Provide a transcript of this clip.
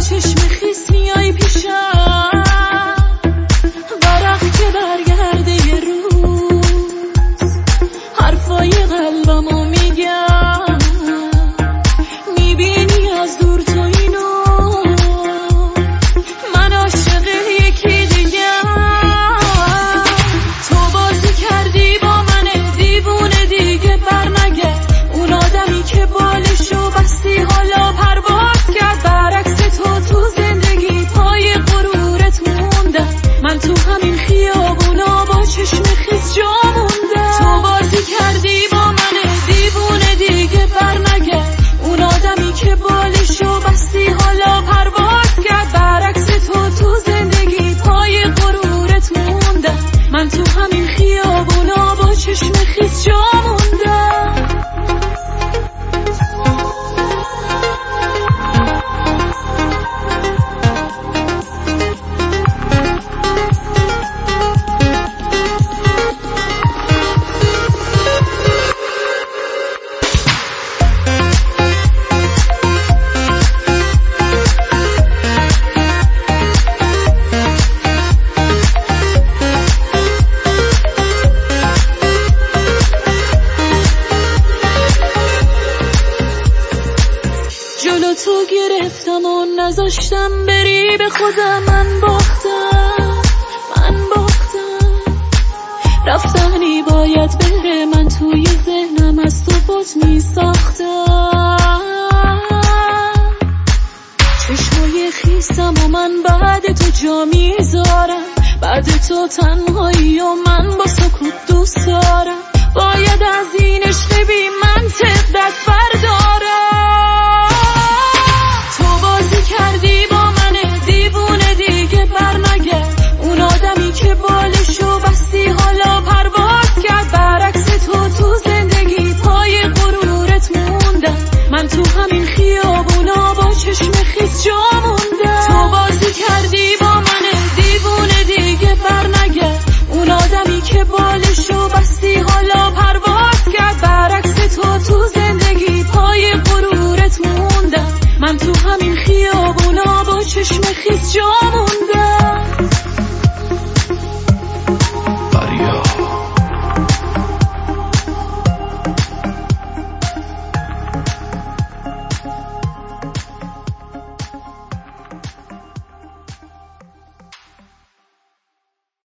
چشم خیس میای پیش گرفتم و نذاشتم بری به خودم. من باختم من باختم. رفتنی باید بره من توی ذهنم از تو بت می ساختم چشمای خیستم و من بعد تو جا می‌ذارم. بعد تو تنهایی و من با سکوت دوست دارم. باید از اینش camında